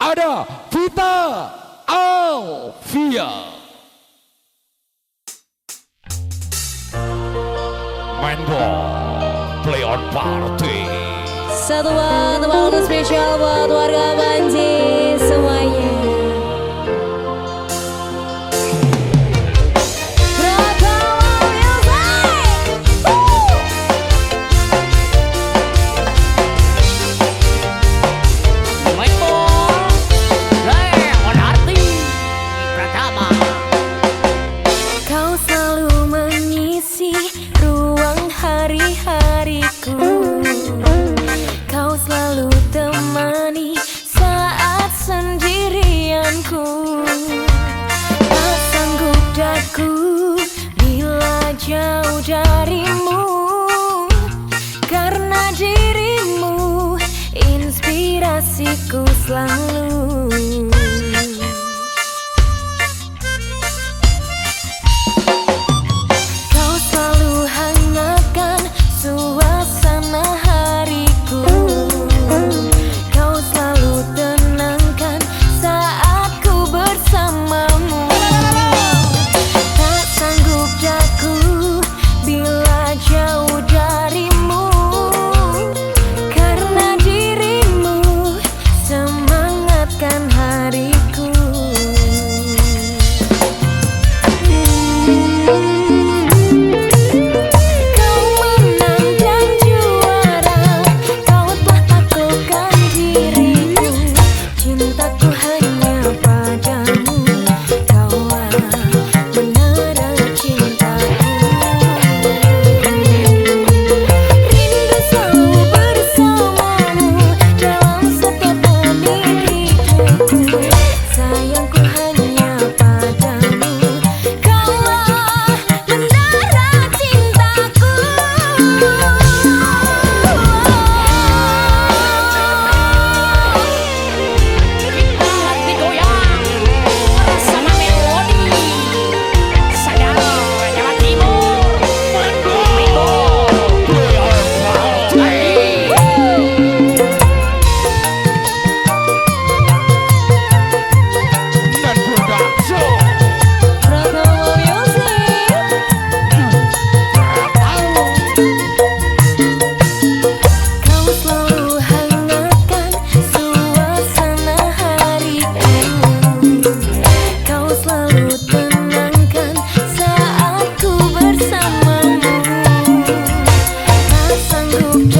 ada Vita Alvia. Main ball, play on party. Satu waktu waktu spesial buat warga Banji jauh darimu. Karena dirimu inspirasiku selalu You.